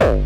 Oh.